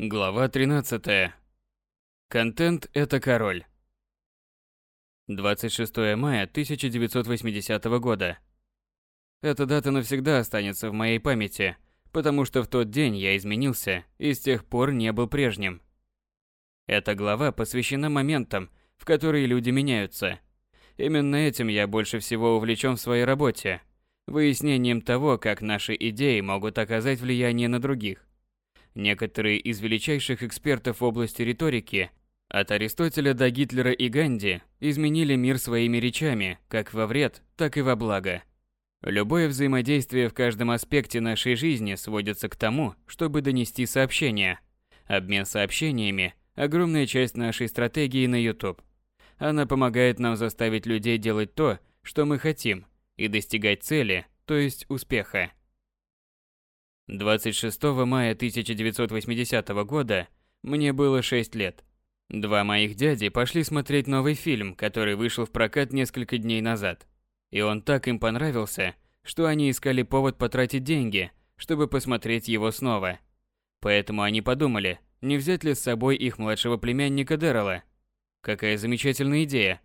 Глава 13. Контент – это король. 26 мая 1980 года. Эта дата навсегда останется в моей памяти, потому что в тот день я изменился и с тех пор не был прежним. Эта глава посвящена моментам, в которые люди меняются. Именно этим я больше всего увлечен в своей работе, выяснением того, как наши идеи могут оказать влияние на других. Некоторые из величайших экспертов в области риторики, от Аристотеля до Гитлера и Ганди, изменили мир своими речами, как во вред, так и во благо. Любое взаимодействие в каждом аспекте нашей жизни сводится к тому, чтобы донести сообщение. Обмен сообщениями – огромная часть нашей стратегии на YouTube. Она помогает нам заставить людей делать то, что мы хотим, и достигать цели, то есть успеха. 26 мая 1980 года мне было 6 лет. Два моих дяди пошли смотреть новый фильм, который вышел в прокат несколько дней назад. И он так им понравился, что они искали повод потратить деньги, чтобы посмотреть его снова. Поэтому они подумали, не взять ли с собой их младшего племянника Дэррела. Какая замечательная идея.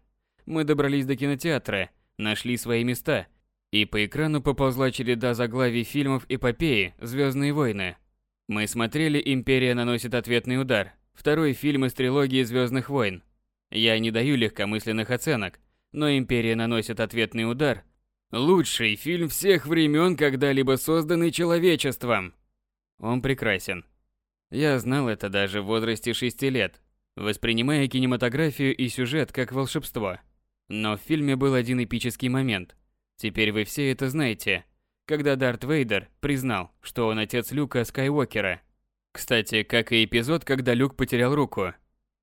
Мы добрались до кинотеатра, нашли свои места и по экрану поползла череда заглавий фильмов эпопеи «Звездные войны». Мы смотрели «Империя наносит ответный удар», второй фильм из трилогии «Звездных войн». Я не даю легкомысленных оценок, но «Империя наносит ответный удар» – лучший фильм всех времен, когда-либо созданный человечеством. Он прекрасен. Я знал это даже в возрасте шести лет, воспринимая кинематографию и сюжет как волшебство. Но в фильме был один эпический момент – Теперь вы все это знаете, когда Дарт Вейдер признал, что он отец Люка Скайуокера. Кстати, как и эпизод, когда Люк потерял руку.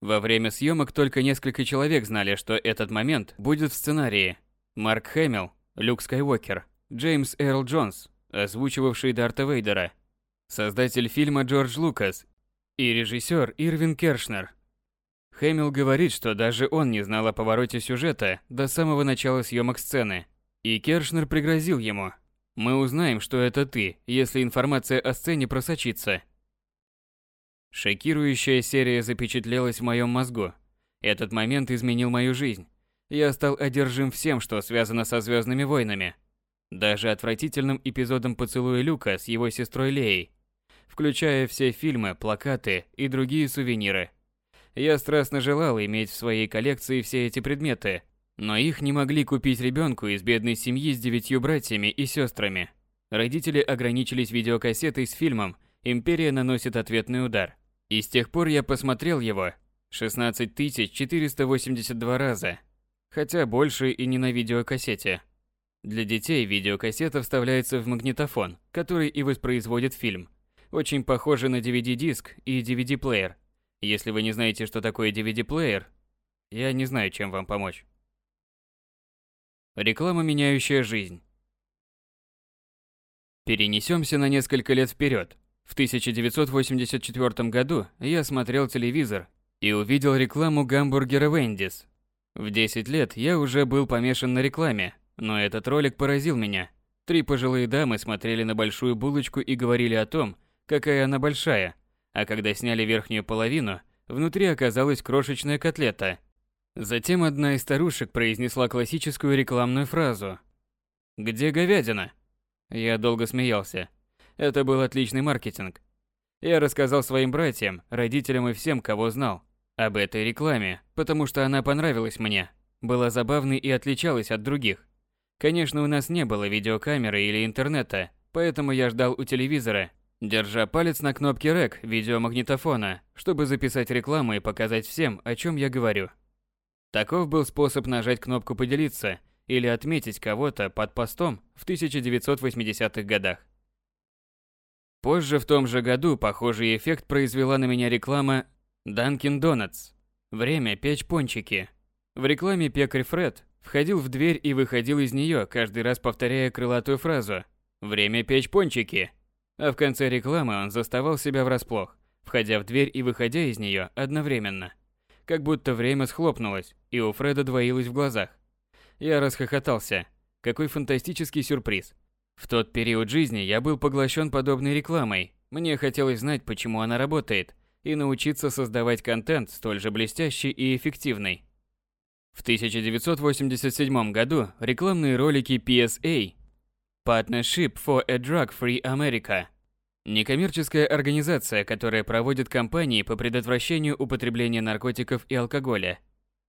Во время съемок только несколько человек знали, что этот момент будет в сценарии. Марк Хэмилл, Люк Скайуокер, Джеймс Эрл Джонс, озвучивавший Дарта Вейдера, создатель фильма Джордж Лукас и режиссер Ирвин Кершнер. Хэмилл говорит, что даже он не знал о повороте сюжета до самого начала съемок сцены – и Кершнер пригрозил ему. «Мы узнаем, что это ты, если информация о сцене просочится». Шокирующая серия запечатлелась в моем мозгу. Этот момент изменил мою жизнь. Я стал одержим всем, что связано со Звездными войнами. Даже отвратительным эпизодом поцелуя Люка с его сестрой Леей. Включая все фильмы, плакаты и другие сувениры. Я страстно желал иметь в своей коллекции все эти предметы – но их не могли купить ребенку из бедной семьи с девятью братьями и сестрами. Родители ограничились видеокассетой с фильмом «Империя наносит ответный удар». И с тех пор я посмотрел его 16 482 раза. Хотя больше и не на видеокассете. Для детей видеокассета вставляется в магнитофон, который и воспроизводит фильм. Очень похоже на DVD-диск и DVD-плеер. Если вы не знаете, что такое DVD-плеер, я не знаю, чем вам помочь. Реклама, меняющая жизнь. Перенесемся на несколько лет вперед. В 1984 году я смотрел телевизор и увидел рекламу гамбургера Вендис. В 10 лет я уже был помешан на рекламе, но этот ролик поразил меня. Три пожилые дамы смотрели на большую булочку и говорили о том, какая она большая, а когда сняли верхнюю половину, внутри оказалась крошечная котлета – Затем одна из старушек произнесла классическую рекламную фразу. «Где говядина?» Я долго смеялся. Это был отличный маркетинг. Я рассказал своим братьям, родителям и всем, кого знал, об этой рекламе, потому что она понравилась мне, была забавной и отличалась от других. Конечно, у нас не было видеокамеры или интернета, поэтому я ждал у телевизора, держа палец на кнопке REC видеомагнитофона, чтобы записать рекламу и показать всем, о чем я говорю. Таков был способ нажать кнопку «Поделиться» или отметить кого-то под постом в 1980-х годах. Позже в том же году похожий эффект произвела на меня реклама Dunkin' Donuts. Время печь пончики. В рекламе пекарь Фред входил в дверь и выходил из нее, каждый раз повторяя крылатую фразу «Время печь пончики». А в конце рекламы он заставал себя врасплох, входя в дверь и выходя из нее одновременно как будто время схлопнулось, и у Фреда двоилось в глазах. Я расхохотался. Какой фантастический сюрприз. В тот период жизни я был поглощен подобной рекламой. Мне хотелось знать, почему она работает, и научиться создавать контент столь же блестящий и эффективный. В 1987 году рекламные ролики PSA Partnership for a Drug-Free America Некоммерческая организация, которая проводит кампании по предотвращению употребления наркотиков и алкоголя,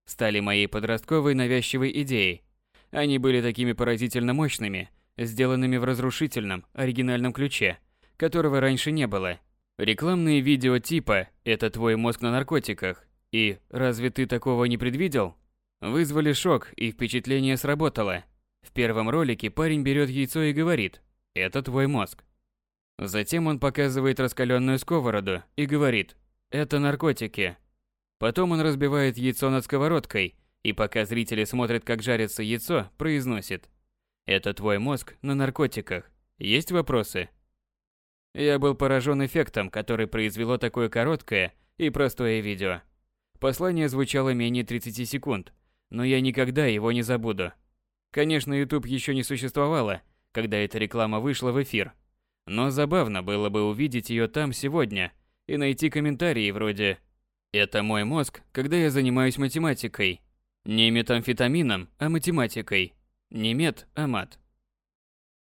стали моей подростковой навязчивой идеей. Они были такими поразительно мощными, сделанными в разрушительном, оригинальном ключе, которого раньше не было. Рекламные видео типа «Это твой мозг на наркотиках» и «Разве ты такого не предвидел?» вызвали шок и впечатление сработало. В первом ролике парень берет яйцо и говорит «Это твой мозг». Затем он показывает раскаленную сковороду и говорит «Это наркотики». Потом он разбивает яйцо над сковородкой и пока зрители смотрят, как жарится яйцо, произносит «Это твой мозг на наркотиках. Есть вопросы?» Я был поражен эффектом, который произвело такое короткое и простое видео. Послание звучало менее 30 секунд, но я никогда его не забуду. Конечно, YouTube еще не существовало, когда эта реклама вышла в эфир – но забавно было бы увидеть ее там сегодня и найти комментарии вроде «Это мой мозг, когда я занимаюсь математикой». Не метамфетамином, а математикой. Не мет, а мат.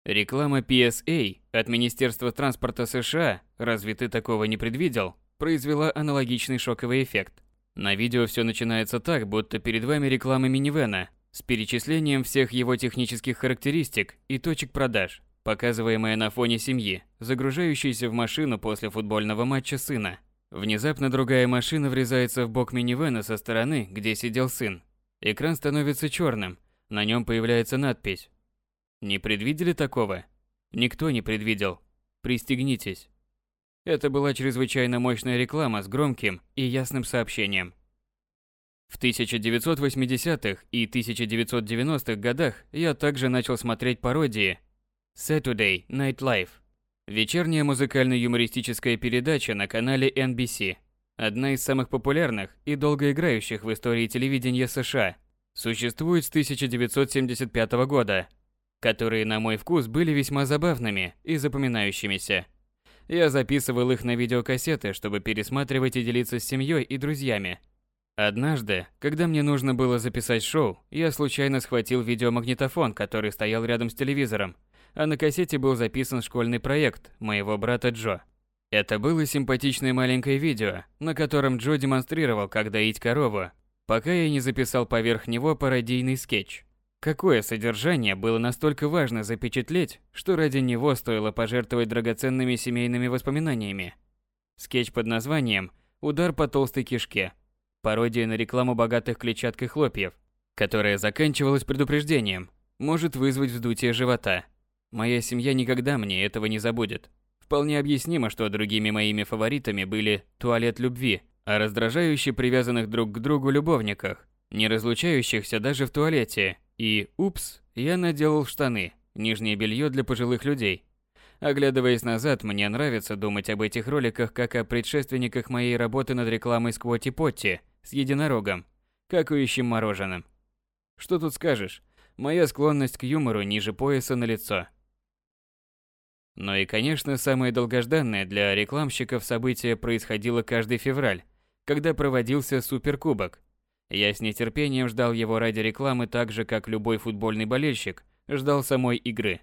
Реклама PSA от Министерства транспорта США «Разве ты такого не предвидел?» произвела аналогичный шоковый эффект. На видео все начинается так, будто перед вами реклама минивэна с перечислением всех его технических характеристик и точек продаж показываемая на фоне семьи, загружающейся в машину после футбольного матча сына. Внезапно другая машина врезается в бок минивэна со стороны, где сидел сын. Экран становится черным, на нем появляется надпись. Не предвидели такого? Никто не предвидел. Пристегнитесь. Это была чрезвычайно мощная реклама с громким и ясным сообщением. В 1980-х и 1990-х годах я также начал смотреть пародии Saturday Night Live. Вечерняя музыкально-юмористическая передача на канале NBC. Одна из самых популярных и долгоиграющих в истории телевидения США. Существует с 1975 года, которые, на мой вкус, были весьма забавными и запоминающимися. Я записывал их на видеокассеты, чтобы пересматривать и делиться с семьей и друзьями. Однажды, когда мне нужно было записать шоу, я случайно схватил видеомагнитофон, который стоял рядом с телевизором, а на кассете был записан школьный проект моего брата Джо. Это было симпатичное маленькое видео, на котором Джо демонстрировал, как доить корову, пока я не записал поверх него пародийный скетч. Какое содержание было настолько важно запечатлеть, что ради него стоило пожертвовать драгоценными семейными воспоминаниями. Скетч под названием «Удар по толстой кишке». Пародия на рекламу богатых клетчаткой хлопьев, которая заканчивалась предупреждением, может вызвать вздутие живота. Моя семья никогда мне этого не забудет. Вполне объяснимо, что другими моими фаворитами были «Туалет любви», а раздражающе привязанных друг к другу любовниках, не разлучающихся даже в туалете, и «Упс, я наделал штаны», нижнее белье для пожилых людей. Оглядываясь назад, мне нравится думать об этих роликах как о предшественниках моей работы над рекламой Сквоти Потти с единорогом, какающим мороженым. Что тут скажешь? Моя склонность к юмору ниже пояса на лицо. Но и, конечно, самое долгожданное для рекламщиков событие происходило каждый февраль, когда проводился Суперкубок. Я с нетерпением ждал его ради рекламы так же, как любой футбольный болельщик ждал самой игры.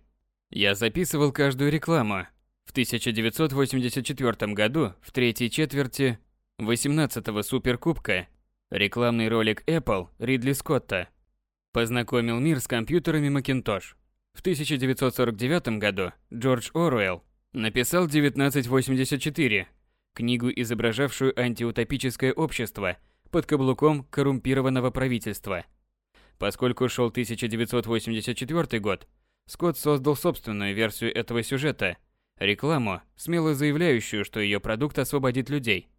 Я записывал каждую рекламу. В 1984 году, в третьей четверти 18-го Суперкубка, рекламный ролик Apple Ридли Скотта познакомил мир с компьютерами Macintosh. В 1949 году Джордж Оруэлл написал 1984, книгу, изображавшую антиутопическое общество под каблуком коррумпированного правительства. Поскольку шел 1984 год, Скотт создал собственную версию этого сюжета, рекламу, смело заявляющую, что ее продукт освободит людей.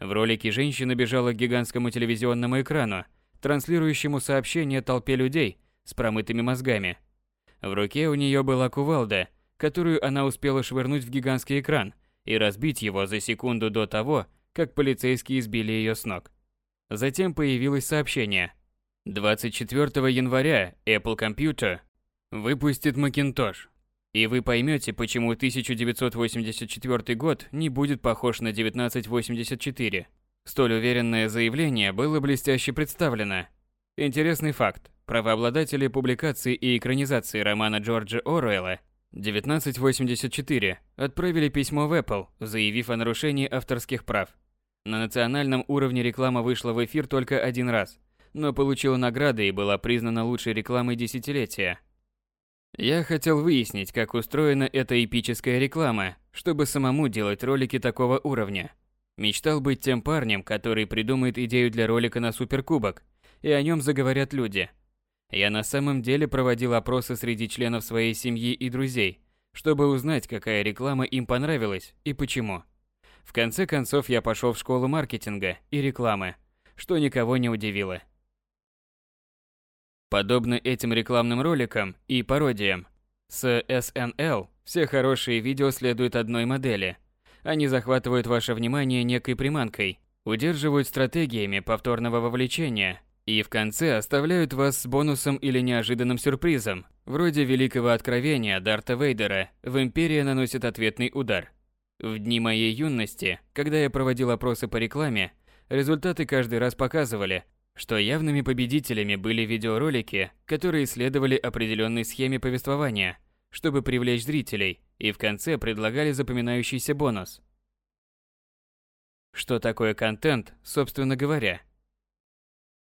В ролике женщина бежала к гигантскому телевизионному экрану, транслирующему сообщение толпе людей с промытыми мозгами – в руке у нее была кувалда, которую она успела швырнуть в гигантский экран и разбить его за секунду до того, как полицейские сбили ее с ног. Затем появилось сообщение. 24 января Apple Computer выпустит Macintosh. И вы поймете, почему 1984 год не будет похож на 1984. Столь уверенное заявление было блестяще представлено. Интересный факт. Правообладатели публикации и экранизации романа Джорджа Оруэлла 1984 отправили письмо в Apple, заявив о нарушении авторских прав. На национальном уровне реклама вышла в эфир только один раз, но получила награды и была признана лучшей рекламой десятилетия. Я хотел выяснить, как устроена эта эпическая реклама, чтобы самому делать ролики такого уровня. Мечтал быть тем парнем, который придумает идею для ролика на суперкубок, и о нем заговорят люди – я на самом деле проводил опросы среди членов своей семьи и друзей, чтобы узнать, какая реклама им понравилась и почему. В конце концов, я пошел в школу маркетинга и рекламы, что никого не удивило. Подобно этим рекламным роликам и пародиям, с SNL все хорошие видео следуют одной модели. Они захватывают ваше внимание некой приманкой, удерживают стратегиями повторного вовлечения и в конце оставляют вас с бонусом или неожиданным сюрпризом, вроде великого откровения Дарта Вейдера в Империя наносит ответный удар. В дни моей юности, когда я проводил опросы по рекламе, результаты каждый раз показывали, что явными победителями были видеоролики, которые следовали определенной схеме повествования, чтобы привлечь зрителей, и в конце предлагали запоминающийся бонус. Что такое контент, собственно говоря?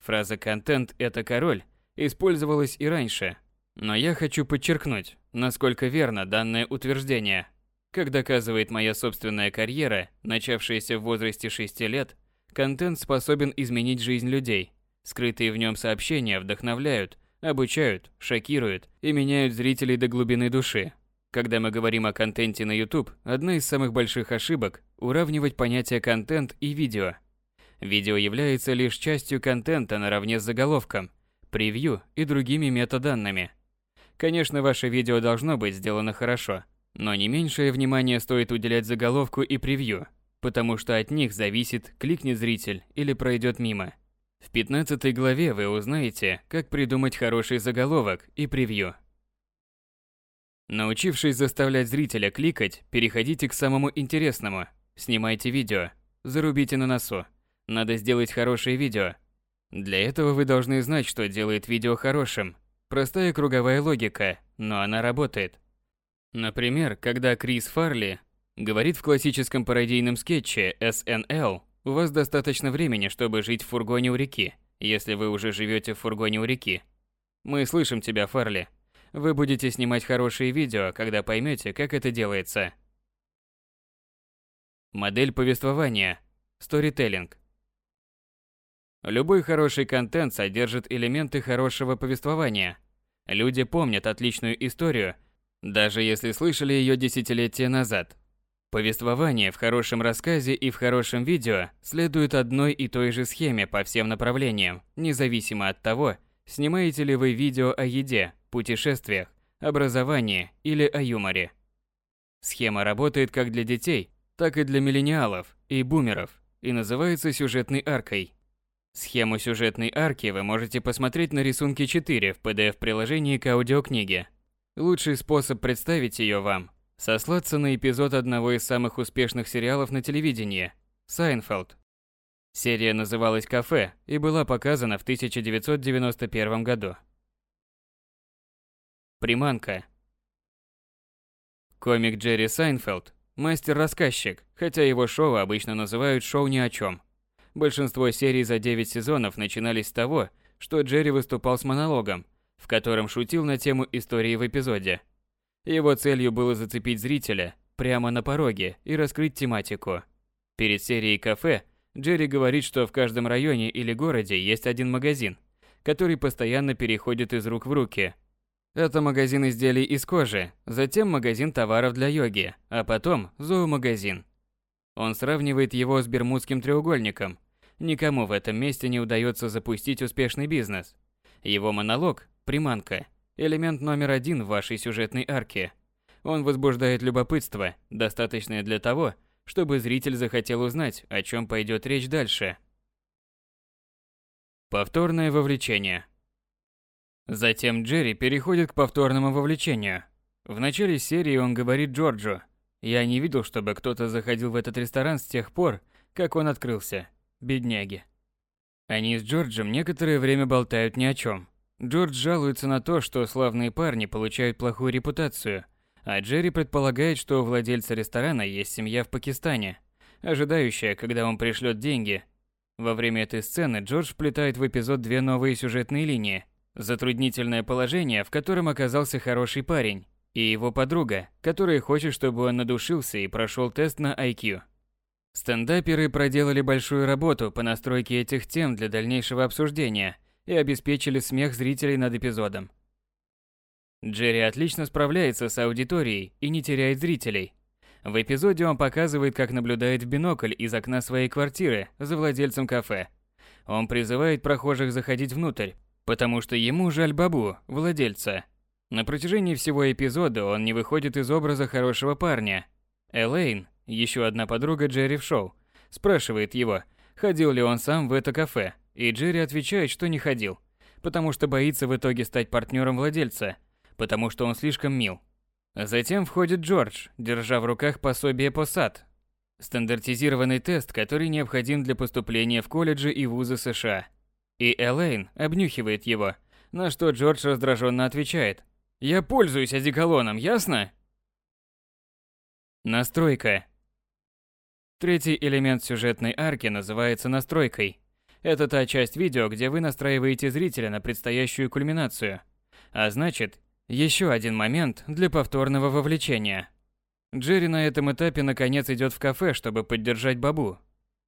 Фраза «контент – это король» использовалась и раньше. Но я хочу подчеркнуть, насколько верно данное утверждение. Как доказывает моя собственная карьера, начавшаяся в возрасте 6 лет, контент способен изменить жизнь людей. Скрытые в нем сообщения вдохновляют, обучают, шокируют и меняют зрителей до глубины души. Когда мы говорим о контенте на YouTube, одна из самых больших ошибок – уравнивать понятие контент и видео – Видео является лишь частью контента наравне с заголовком, превью и другими метаданными. Конечно, ваше видео должно быть сделано хорошо, но не меньшее внимание стоит уделять заголовку и превью, потому что от них зависит, кликнет зритель или пройдет мимо. В 15 главе вы узнаете, как придумать хороший заголовок и превью. Научившись заставлять зрителя кликать, переходите к самому интересному. Снимайте видео, зарубите на носу. Надо сделать хорошее видео. Для этого вы должны знать, что делает видео хорошим. Простая круговая логика, но она работает. Например, когда Крис Фарли говорит в классическом пародийном скетче SNL, у вас достаточно времени, чтобы жить в фургоне у реки, если вы уже живете в фургоне у реки. Мы слышим тебя, Фарли. Вы будете снимать хорошие видео, когда поймете, как это делается. Модель повествования. Сторителлинг. Любой хороший контент содержит элементы хорошего повествования. Люди помнят отличную историю, даже если слышали ее десятилетия назад. Повествование в хорошем рассказе и в хорошем видео следует одной и той же схеме по всем направлениям, независимо от того, снимаете ли вы видео о еде, путешествиях, образовании или о юморе. Схема работает как для детей, так и для миллениалов и бумеров и называется сюжетной аркой. Схему сюжетной арки вы можете посмотреть на рисунке 4 в PDF-приложении к аудиокниге. Лучший способ представить ее вам – сослаться на эпизод одного из самых успешных сериалов на телевидении – «Сайнфелд». Серия называлась «Кафе» и была показана в 1991 году. Приманка. Комик Джерри Сайнфелд – мастер-рассказчик, хотя его шоу обычно называют «шоу ни о чем». Большинство серий за 9 сезонов начинались с того, что Джерри выступал с монологом, в котором шутил на тему истории в эпизоде. Его целью было зацепить зрителя прямо на пороге и раскрыть тематику. Перед серией «Кафе» Джерри говорит, что в каждом районе или городе есть один магазин, который постоянно переходит из рук в руки. Это магазин изделий из кожи, затем магазин товаров для йоги, а потом зоомагазин. Он сравнивает его с Бермудским треугольником. Никому в этом месте не удается запустить успешный бизнес. Его монолог – приманка, элемент номер один в вашей сюжетной арке. Он возбуждает любопытство, достаточное для того, чтобы зритель захотел узнать, о чем пойдет речь дальше. Повторное вовлечение. Затем Джерри переходит к повторному вовлечению. В начале серии он говорит Джорджу, «Я не видел, чтобы кто-то заходил в этот ресторан с тех пор, как он открылся. Бедняги». Они с Джорджем некоторое время болтают ни о чем. Джордж жалуется на то, что славные парни получают плохую репутацию, а Джерри предполагает, что у владельца ресторана есть семья в Пакистане, ожидающая, когда он пришлет деньги. Во время этой сцены Джордж вплетает в эпизод две новые сюжетные линии. Затруднительное положение, в котором оказался хороший парень, и его подруга, которая хочет, чтобы он надушился и прошел тест на IQ. Стендаперы проделали большую работу по настройке этих тем для дальнейшего обсуждения и обеспечили смех зрителей над эпизодом. Джерри отлично справляется с аудиторией и не теряет зрителей. В эпизоде он показывает, как наблюдает в бинокль из окна своей квартиры за владельцем кафе. Он призывает прохожих заходить внутрь, потому что ему жаль Бабу, владельца. На протяжении всего эпизода он не выходит из образа хорошего парня. Элейн, еще одна подруга Джерри в шоу, спрашивает его, ходил ли он сам в это кафе, и Джерри отвечает, что не ходил, потому что боится в итоге стать партнером владельца, потому что он слишком мил. Затем входит Джордж, держа в руках пособие по САД, стандартизированный тест, который необходим для поступления в колледжи и вузы США. И Элейн обнюхивает его, на что Джордж раздраженно отвечает. «Я пользуюсь одеколоном, ясно?» Настройка. Третий элемент сюжетной арки называется настройкой. Это та часть видео, где вы настраиваете зрителя на предстоящую кульминацию. А значит, еще один момент для повторного вовлечения. Джерри на этом этапе наконец идет в кафе, чтобы поддержать Бабу.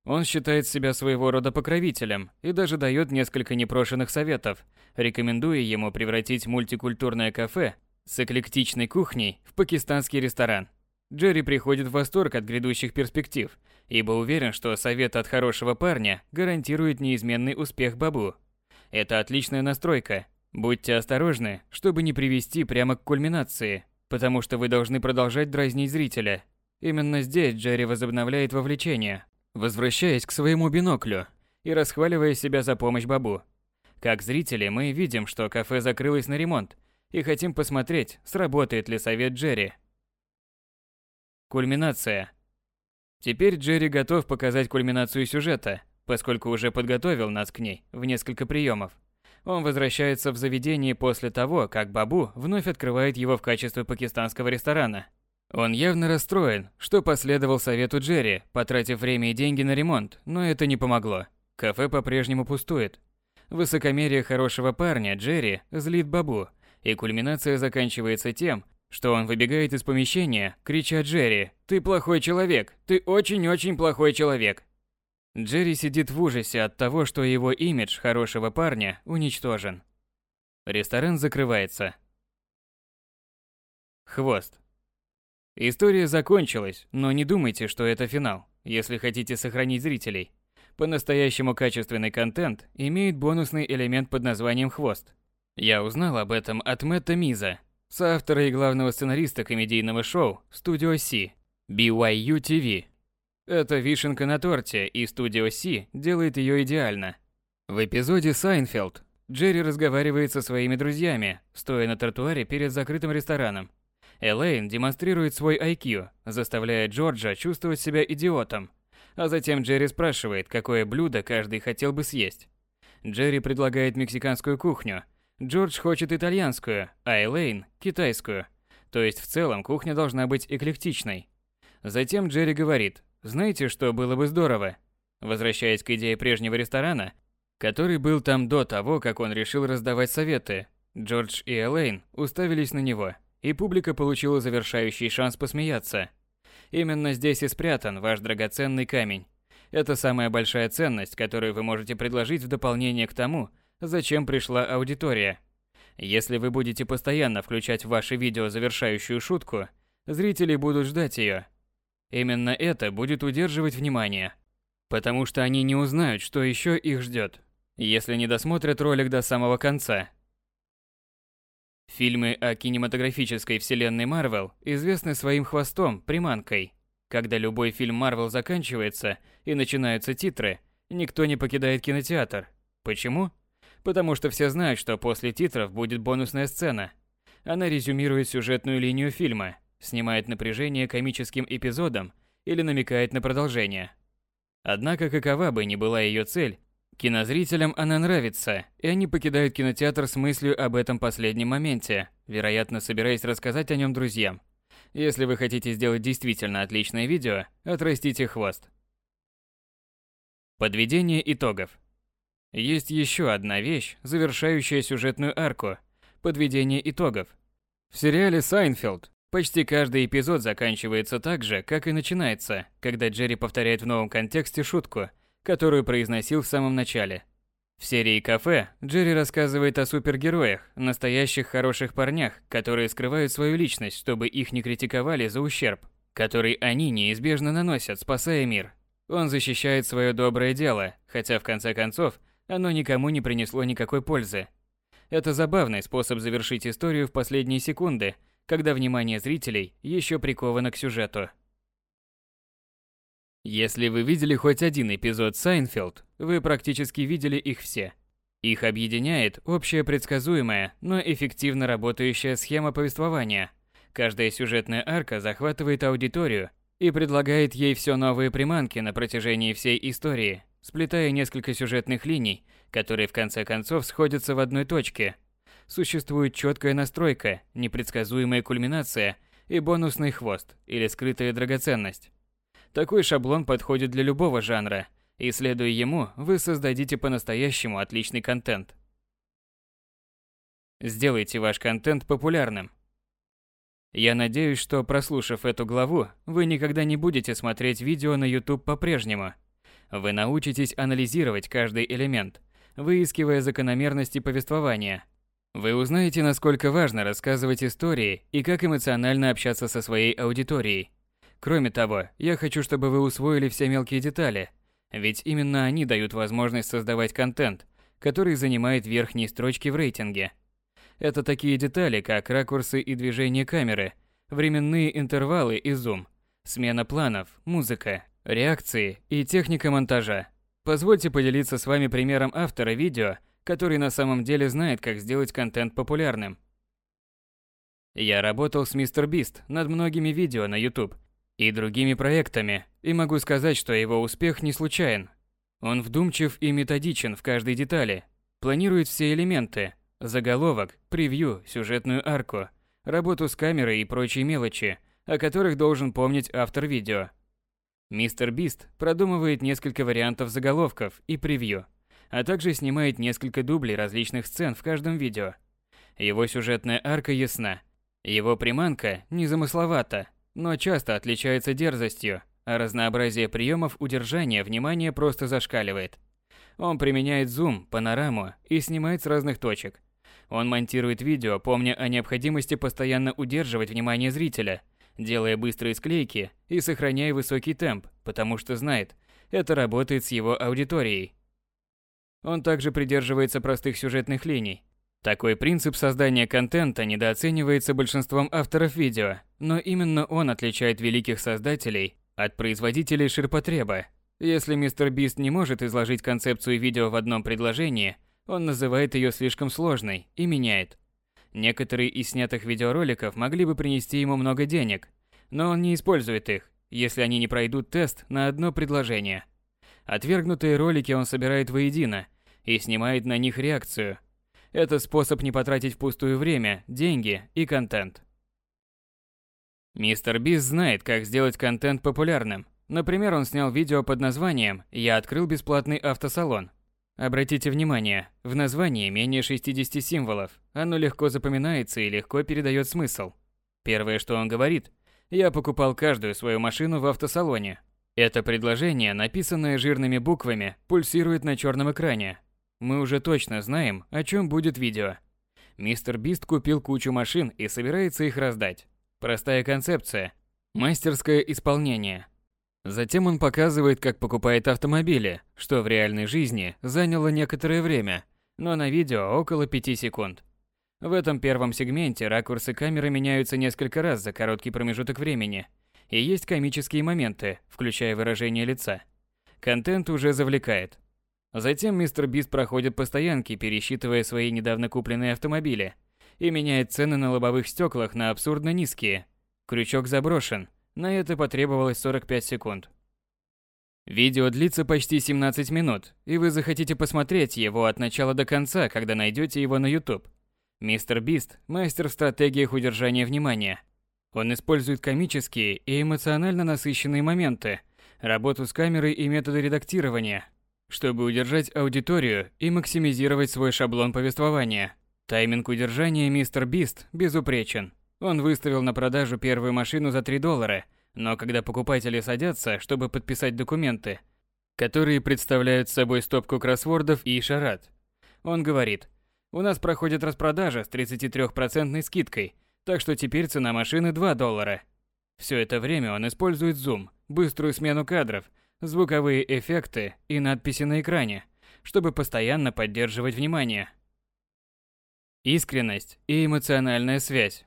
Он считает себя своего рода покровителем и даже дает несколько непрошенных советов, рекомендуя ему превратить мультикультурное кафе с эклектичной кухней в пакистанский ресторан. Джерри приходит в восторг от грядущих перспектив, ибо уверен, что совет от хорошего парня гарантирует неизменный успех Бабу. Это отличная настройка. Будьте осторожны, чтобы не привести прямо к кульминации, потому что вы должны продолжать дразнить зрителя. Именно здесь Джерри возобновляет вовлечение, возвращаясь к своему биноклю и расхваливая себя за помощь Бабу. Как зрители мы видим, что кафе закрылось на ремонт, и хотим посмотреть, сработает ли совет Джерри. Кульминация. Теперь Джерри готов показать кульминацию сюжета, поскольку уже подготовил нас к ней в несколько приемов. Он возвращается в заведение после того, как Бабу вновь открывает его в качестве пакистанского ресторана. Он явно расстроен, что последовал совету Джерри, потратив время и деньги на ремонт, но это не помогло. Кафе по-прежнему пустует. Высокомерие хорошего парня Джерри злит Бабу, и кульминация заканчивается тем, что он выбегает из помещения, крича Джерри «Ты плохой человек! Ты очень-очень плохой человек!» Джерри сидит в ужасе от того, что его имидж хорошего парня уничтожен. Ресторан закрывается. Хвост. История закончилась, но не думайте, что это финал, если хотите сохранить зрителей. По-настоящему качественный контент имеет бонусный элемент под названием «Хвост». Я узнал об этом от Мэтта Миза, соавтора и главного сценариста комедийного шоу Studio C, BYU TV. Это вишенка на торте, и Studio C делает ее идеально. В эпизоде «Сайнфелд» Джерри разговаривает со своими друзьями, стоя на тротуаре перед закрытым рестораном. Элейн демонстрирует свой IQ, заставляя Джорджа чувствовать себя идиотом. А затем Джерри спрашивает, какое блюдо каждый хотел бы съесть. Джерри предлагает мексиканскую кухню, Джордж хочет итальянскую, а Элейн – китайскую. То есть в целом кухня должна быть эклектичной. Затем Джерри говорит, знаете, что было бы здорово? Возвращаясь к идее прежнего ресторана, который был там до того, как он решил раздавать советы, Джордж и Элейн уставились на него, и публика получила завершающий шанс посмеяться. Именно здесь и спрятан ваш драгоценный камень. Это самая большая ценность, которую вы можете предложить в дополнение к тому, зачем пришла аудитория. Если вы будете постоянно включать в ваши видео завершающую шутку, зрители будут ждать ее. Именно это будет удерживать внимание, потому что они не узнают, что еще их ждет, если не досмотрят ролик до самого конца. Фильмы о кинематографической вселенной Марвел известны своим хвостом, приманкой. Когда любой фильм Марвел заканчивается и начинаются титры, никто не покидает кинотеатр. Почему? Потому что все знают, что после титров будет бонусная сцена. Она резюмирует сюжетную линию фильма, снимает напряжение комическим эпизодом или намекает на продолжение. Однако, какова бы ни была ее цель, кинозрителям она нравится, и они покидают кинотеатр с мыслью об этом последнем моменте, вероятно, собираясь рассказать о нем друзьям. Если вы хотите сделать действительно отличное видео, отрастите хвост. Подведение итогов. Есть еще одна вещь, завершающая сюжетную арку – подведение итогов. В сериале «Сайнфелд» почти каждый эпизод заканчивается так же, как и начинается, когда Джерри повторяет в новом контексте шутку, которую произносил в самом начале. В серии «Кафе» Джерри рассказывает о супергероях, настоящих хороших парнях, которые скрывают свою личность, чтобы их не критиковали за ущерб, который они неизбежно наносят, спасая мир. Он защищает свое доброе дело, хотя в конце концов – оно никому не принесло никакой пользы. Это забавный способ завершить историю в последние секунды, когда внимание зрителей еще приковано к сюжету. Если вы видели хоть один эпизод Сайнфелд, вы практически видели их все. Их объединяет общая предсказуемая, но эффективно работающая схема повествования. Каждая сюжетная арка захватывает аудиторию и предлагает ей все новые приманки на протяжении всей истории сплетая несколько сюжетных линий, которые в конце концов сходятся в одной точке. Существует четкая настройка, непредсказуемая кульминация и бонусный хвост или скрытая драгоценность. Такой шаблон подходит для любого жанра, и следуя ему, вы создадите по-настоящему отличный контент. Сделайте ваш контент популярным. Я надеюсь, что прослушав эту главу, вы никогда не будете смотреть видео на YouTube по-прежнему – вы научитесь анализировать каждый элемент, выискивая закономерности повествования. Вы узнаете, насколько важно рассказывать истории и как эмоционально общаться со своей аудиторией. Кроме того, я хочу, чтобы вы усвоили все мелкие детали, ведь именно они дают возможность создавать контент, который занимает верхние строчки в рейтинге. Это такие детали, как ракурсы и движение камеры, временные интервалы и зум, смена планов, музыка, реакции и техника монтажа. Позвольте поделиться с вами примером автора видео, который на самом деле знает, как сделать контент популярным. Я работал с Мистер Бист над многими видео на YouTube и другими проектами, и могу сказать, что его успех не случайен. Он вдумчив и методичен в каждой детали, планирует все элементы, заголовок, превью, сюжетную арку, работу с камерой и прочие мелочи, о которых должен помнить автор видео – Мистер Бист продумывает несколько вариантов заголовков и превью, а также снимает несколько дублей различных сцен в каждом видео. Его сюжетная арка ясна. Его приманка незамысловата, но часто отличается дерзостью, а разнообразие приемов удержания внимания просто зашкаливает. Он применяет зум, панораму и снимает с разных точек. Он монтирует видео, помня о необходимости постоянно удерживать внимание зрителя – делая быстрые склейки и сохраняя высокий темп, потому что знает, это работает с его аудиторией. Он также придерживается простых сюжетных линий. Такой принцип создания контента недооценивается большинством авторов видео, но именно он отличает великих создателей от производителей ширпотреба. Если мистер Бист не может изложить концепцию видео в одном предложении, он называет ее слишком сложной и меняет. Некоторые из снятых видеороликов могли бы принести ему много денег, но он не использует их, если они не пройдут тест на одно предложение. Отвергнутые ролики он собирает воедино и снимает на них реакцию. Это способ не потратить впустую время, деньги и контент. Мистер Бист знает, как сделать контент популярным. Например, он снял видео под названием «Я открыл бесплатный автосалон», Обратите внимание, в названии менее 60 символов. Оно легко запоминается и легко передает смысл. Первое, что он говорит, я покупал каждую свою машину в автосалоне. Это предложение, написанное жирными буквами, пульсирует на черном экране. Мы уже точно знаем, о чем будет видео. Мистер Бист купил кучу машин и собирается их раздать. Простая концепция. Мастерское исполнение. Затем он показывает, как покупает автомобили, что в реальной жизни заняло некоторое время, но на видео около 5 секунд. В этом первом сегменте ракурсы камеры меняются несколько раз за короткий промежуток времени, и есть комические моменты, включая выражение лица. Контент уже завлекает. Затем мистер Бист проходит по стоянке, пересчитывая свои недавно купленные автомобили, и меняет цены на лобовых стеклах на абсурдно низкие. Крючок заброшен. На это потребовалось 45 секунд. Видео длится почти 17 минут, и вы захотите посмотреть его от начала до конца, когда найдете его на YouTube. Мистер Бист – мастер в стратегиях удержания внимания. Он использует комические и эмоционально насыщенные моменты, работу с камерой и методы редактирования, чтобы удержать аудиторию и максимизировать свой шаблон повествования. Тайминг удержания Мистер Бист безупречен. Он выставил на продажу первую машину за 3 доллара, но когда покупатели садятся, чтобы подписать документы, которые представляют собой стопку кроссвордов и шарат, он говорит, у нас проходит распродажа с 33% скидкой, так что теперь цена машины 2 доллара. Все это время он использует зум, быструю смену кадров, звуковые эффекты и надписи на экране, чтобы постоянно поддерживать внимание. Искренность и эмоциональная связь.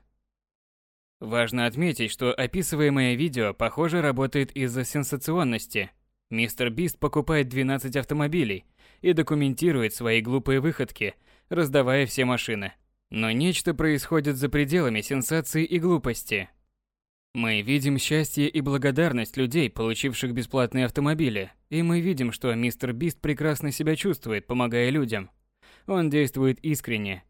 Важно отметить, что описываемое видео, похоже, работает из-за сенсационности. Мистер Бист покупает 12 автомобилей и документирует свои глупые выходки – раздавая все машины. Но нечто происходит за пределами сенсации и глупости. Мы видим счастье и благодарность людей, получивших бесплатные автомобили, и мы видим, что мистер Бист прекрасно себя чувствует, помогая людям. Он действует искренне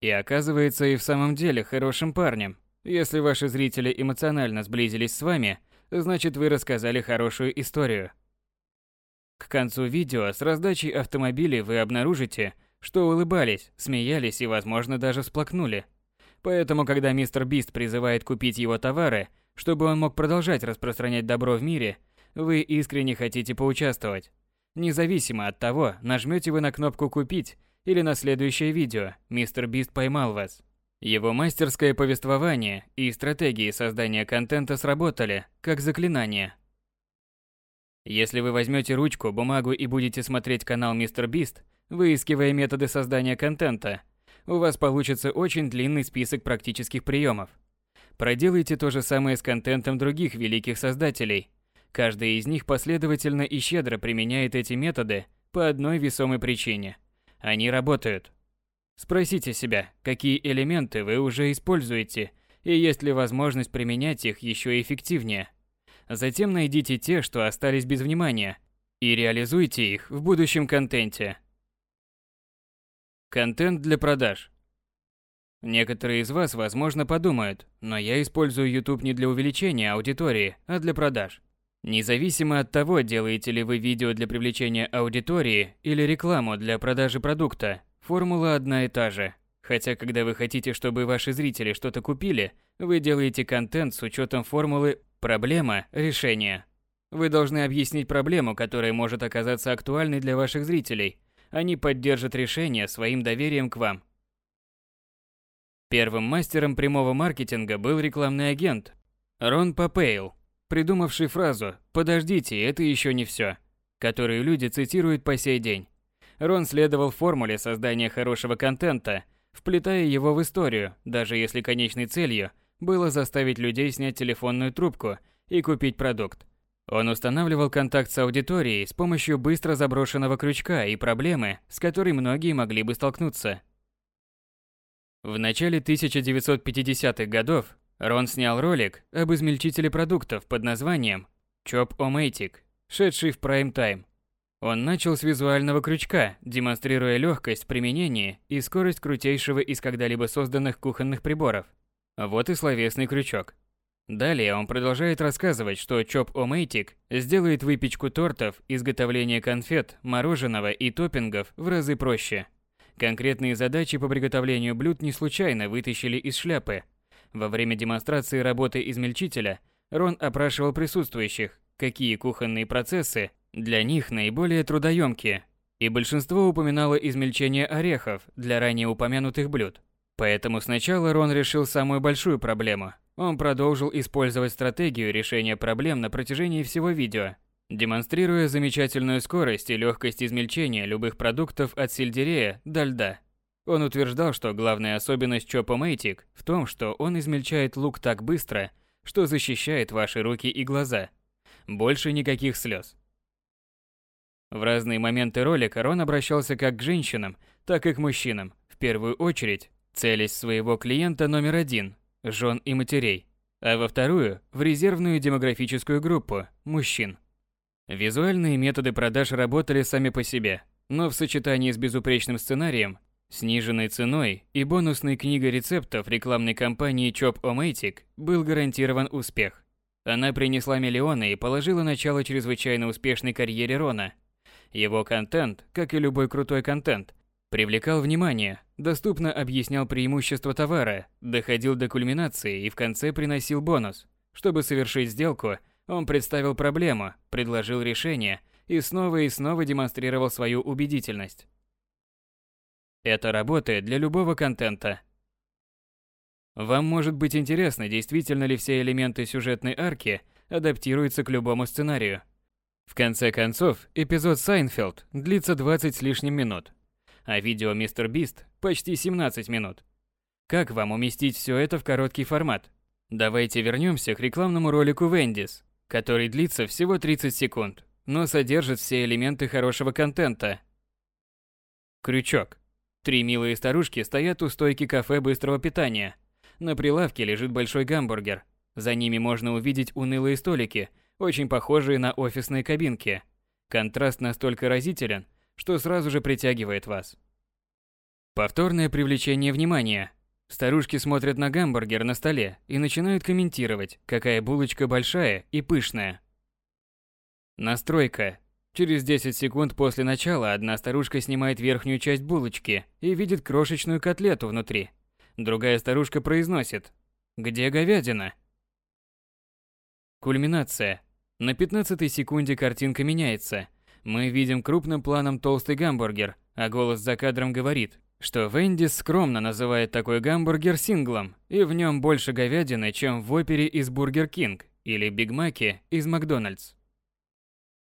и оказывается и в самом деле хорошим парнем. Если ваши зрители эмоционально сблизились с вами, значит вы рассказали хорошую историю. К концу видео с раздачей автомобилей вы обнаружите, что улыбались, смеялись и, возможно, даже всплакнули. Поэтому, когда мистер Бист призывает купить его товары, чтобы он мог продолжать распространять добро в мире, вы искренне хотите поучаствовать. Независимо от того, нажмете вы на кнопку «Купить» или на следующее видео «Мистер Бист поймал вас». Его мастерское повествование и стратегии создания контента сработали, как заклинание. Если вы возьмете ручку, бумагу и будете смотреть канал Мистер Бист, выискивая методы создания контента, у вас получится очень длинный список практических приемов. Проделайте то же самое с контентом других великих создателей. Каждый из них последовательно и щедро применяет эти методы по одной весомой причине. Они работают. Спросите себя, какие элементы вы уже используете, и есть ли возможность применять их еще эффективнее. Затем найдите те, что остались без внимания, и реализуйте их в будущем контенте. Контент для продаж. Некоторые из вас, возможно, подумают, но я использую YouTube не для увеличения аудитории, а для продаж. Независимо от того, делаете ли вы видео для привлечения аудитории или рекламу для продажи продукта, формула одна и та же. Хотя, когда вы хотите, чтобы ваши зрители что-то купили, вы делаете контент с учетом формулы «проблема. Решение». Вы должны объяснить проблему, которая может оказаться актуальной для ваших зрителей – они поддержат решение своим доверием к вам. Первым мастером прямого маркетинга был рекламный агент Рон Попейл, придумавший фразу «подождите, это еще не все», которую люди цитируют по сей день. Рон следовал формуле создания хорошего контента, вплетая его в историю, даже если конечной целью было заставить людей снять телефонную трубку и купить продукт. Он устанавливал контакт с аудиторией с помощью быстро заброшенного крючка и проблемы, с которой многие могли бы столкнуться. В начале 1950-х годов Рон снял ролик об измельчителе продуктов под названием Chop-O-Matic, шедший в прайм-тайм. Он начал с визуального крючка, демонстрируя легкость в применении и скорость крутейшего из когда-либо созданных кухонных приборов. Вот и словесный крючок. Далее он продолжает рассказывать, что Chop-O-Matic сделает выпечку тортов, изготовление конфет, мороженого и топпингов в разы проще. Конкретные задачи по приготовлению блюд не случайно вытащили из шляпы. Во время демонстрации работы измельчителя Рон опрашивал присутствующих, какие кухонные процессы для них наиболее трудоемкие, и большинство упоминало измельчение орехов для ранее упомянутых блюд. Поэтому сначала Рон решил самую большую проблему – он продолжил использовать стратегию решения проблем на протяжении всего видео, демонстрируя замечательную скорость и легкость измельчения любых продуктов от сельдерея до льда. Он утверждал, что главная особенность Chop-O-Matic в том, что он измельчает лук так быстро, что защищает ваши руки и глаза. Больше никаких слез. В разные моменты ролика Рон обращался как к женщинам, так и к мужчинам. В первую очередь, целясь своего клиента номер один – жен и матерей, а во вторую – в резервную демографическую группу – мужчин. Визуальные методы продаж работали сами по себе, но в сочетании с безупречным сценарием, сниженной ценой и бонусной книгой рецептов рекламной кампании Chop-O-Matic был гарантирован успех. Она принесла миллионы и положила начало чрезвычайно успешной карьере Рона. Его контент, как и любой крутой контент, привлекал внимание, доступно объяснял преимущества товара, доходил до кульминации и в конце приносил бонус. Чтобы совершить сделку, он представил проблему, предложил решение и снова и снова демонстрировал свою убедительность. Это работает для любого контента. Вам может быть интересно, действительно ли все элементы сюжетной арки адаптируются к любому сценарию. В конце концов, эпизод Сайнфелд длится 20 с лишним минут, а видео Мистер Бист почти 17 минут. Как вам уместить все это в короткий формат? Давайте вернемся к рекламному ролику Вендис, который длится всего 30 секунд, но содержит все элементы хорошего контента. Крючок. Три милые старушки стоят у стойки кафе быстрого питания – на прилавке лежит большой гамбургер. За ними можно увидеть унылые столики, очень похожие на офисные кабинки. Контраст настолько разителен, что сразу же притягивает вас. Повторное привлечение внимания. Старушки смотрят на гамбургер на столе и начинают комментировать, какая булочка большая и пышная. Настройка. Через 10 секунд после начала одна старушка снимает верхнюю часть булочки и видит крошечную котлету внутри. Другая старушка произносит «Где говядина?» Кульминация. На 15 секунде картинка меняется. Мы видим крупным планом толстый гамбургер, а голос за кадром говорит, что Вендис скромно называет такой гамбургер синглом, и в нем больше говядины, чем в Воппере из Бургер Кинг или Биг Маки из Макдональдс.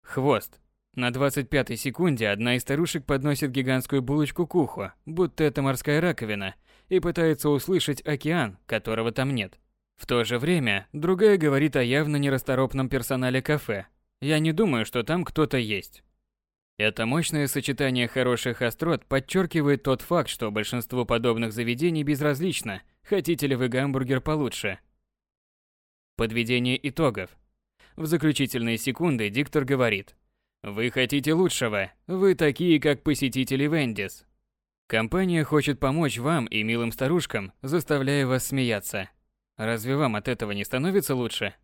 Хвост. На 25-й секунде одна из старушек подносит гигантскую булочку к уху, будто это морская раковина, и пытается услышать океан, которого там нет. В то же время, другая говорит о явно нерасторопном персонале кафе. Я не думаю, что там кто-то есть. Это мощное сочетание хороших острот подчеркивает тот факт, что большинство подобных заведений безразлично, хотите ли вы гамбургер получше. Подведение итогов. В заключительные секунды диктор говорит. Вы хотите лучшего. Вы такие, как посетители Вендис. Компания хочет помочь вам и милым старушкам, заставляя вас смеяться. Разве вам от этого не становится лучше?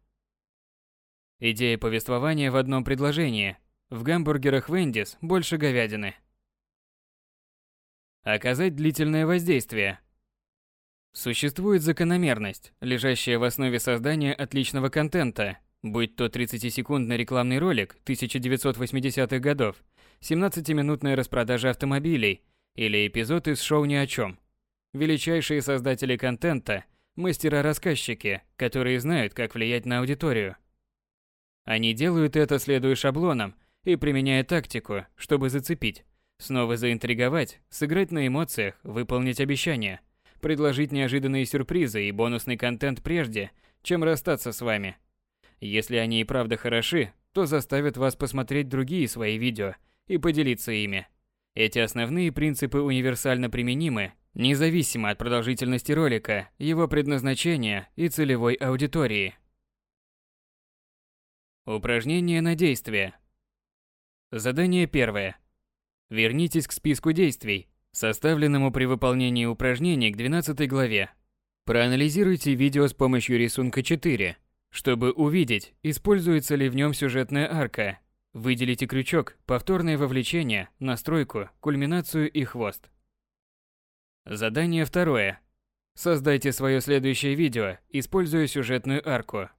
Идея повествования в одном предложении. В гамбургерах Вендис больше говядины. Оказать длительное воздействие. Существует закономерность, лежащая в основе создания отличного контента, будь то 30-секундный рекламный ролик 1980-х годов, 17-минутная распродажа автомобилей – или эпизод из шоу «Ни о чем». Величайшие создатели контента – мастера-рассказчики, которые знают, как влиять на аудиторию. Они делают это, следуя шаблонам и применяя тактику, чтобы зацепить, снова заинтриговать, сыграть на эмоциях, выполнить обещания, предложить неожиданные сюрпризы и бонусный контент прежде, чем расстаться с вами. Если они и правда хороши, то заставят вас посмотреть другие свои видео и поделиться ими. Эти основные принципы универсально применимы, независимо от продолжительности ролика, его предназначения и целевой аудитории. Упражнение на действие. Задание первое. Вернитесь к списку действий, составленному при выполнении упражнений к 12 главе. Проанализируйте видео с помощью рисунка 4, чтобы увидеть, используется ли в нем сюжетная арка Выделите крючок, повторное вовлечение, настройку, кульминацию и хвост. Задание второе. Создайте свое следующее видео, используя сюжетную арку.